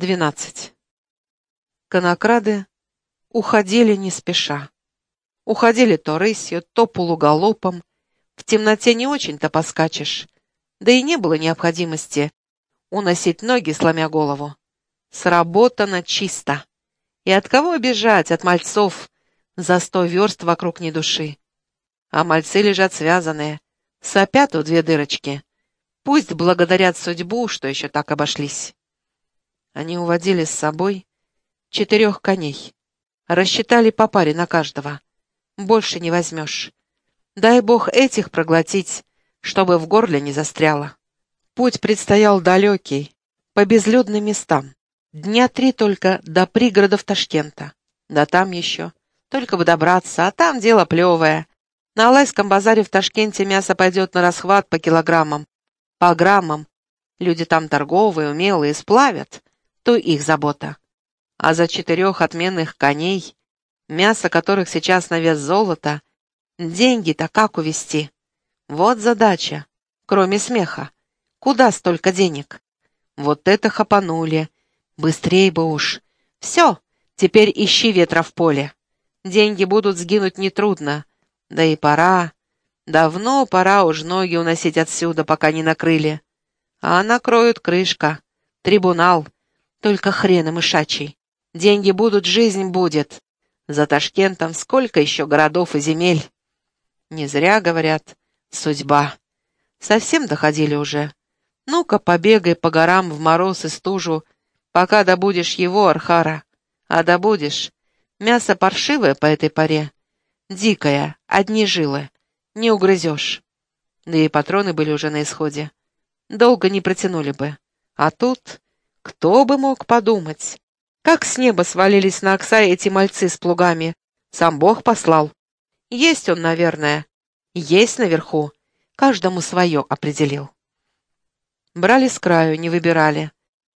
12. Конокрады уходили не спеша. Уходили то рысью, то полуголопом. В темноте не очень-то поскачешь. Да и не было необходимости уносить ноги, сломя голову. Сработано чисто. И от кого бежать? От мальцов. За сто верст вокруг ни души. А мальцы лежат связанные. Сопят у две дырочки. Пусть благодарят судьбу, что еще так обошлись. Они уводили с собой четырех коней. Рассчитали по паре на каждого. Больше не возьмешь. Дай бог этих проглотить, чтобы в горле не застряло. Путь предстоял далекий, по безлюдным местам. Дня три только до пригородов Ташкента. Да там еще. Только бы добраться, а там дело плевое. На Алайском базаре в Ташкенте мясо пойдет на расхват по килограммам, по граммам. Люди там торговые, умелые, сплавят то их забота. А за четырех отменных коней, мясо которых сейчас на вес золота, деньги-то как увести? Вот задача, кроме смеха. Куда столько денег? Вот это хапанули. Быстрей бы уж. Все, теперь ищи ветра в поле. Деньги будут сгинуть нетрудно. Да и пора. Давно пора уж ноги уносить отсюда, пока не накрыли. А накроют крышка. Трибунал. Только хрен мышачий. Деньги будут, жизнь будет. За Ташкентом сколько еще городов и земель. Не зря говорят, судьба. Совсем доходили уже. Ну-ка, побегай по горам в мороз и стужу, пока добудешь его, Архара. А добудешь. Мясо паршивое по этой паре. Дикое, одни жилы. Не угрызешь. Да и патроны были уже на исходе. Долго не протянули бы. А тут кто бы мог подумать? Как с неба свалились на Оксай эти мальцы с плугами. Сам Бог послал. Есть он, наверное. Есть наверху. Каждому свое определил. Брали с краю, не выбирали.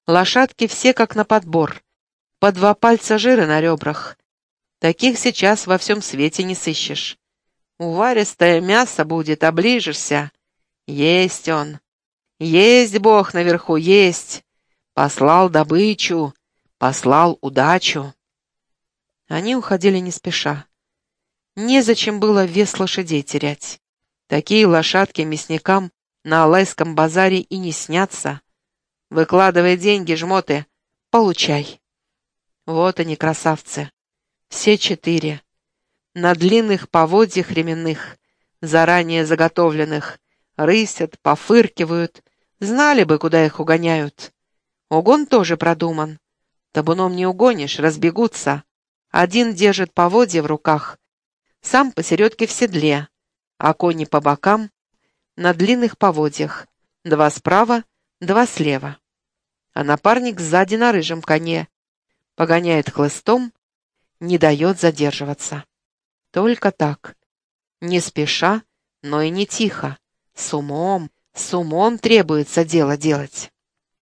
Лошадки все как на подбор. По два пальца жира на ребрах. Таких сейчас во всем свете не сыщешь. Уваристое мясо будет, оближешься. Есть он. Есть Бог наверху, есть. Послал добычу, послал удачу. Они уходили не спеша. Незачем было вес лошадей терять. Такие лошадки мясникам на Алайском базаре и не снятся. Выкладывай деньги, жмоты, получай. Вот они, красавцы. Все четыре. На длинных поводьях ременных, заранее заготовленных, рысят, пофыркивают, знали бы, куда их угоняют. Угон тоже продуман. Табуном не угонишь, разбегутся. Один держит поводья в руках, сам посередке в седле, а кони по бокам на длинных поводьях, два справа, два слева. А напарник сзади на рыжем коне, погоняет хлыстом, не дает задерживаться. Только так, не спеша, но и не тихо, с умом, с умом требуется дело делать.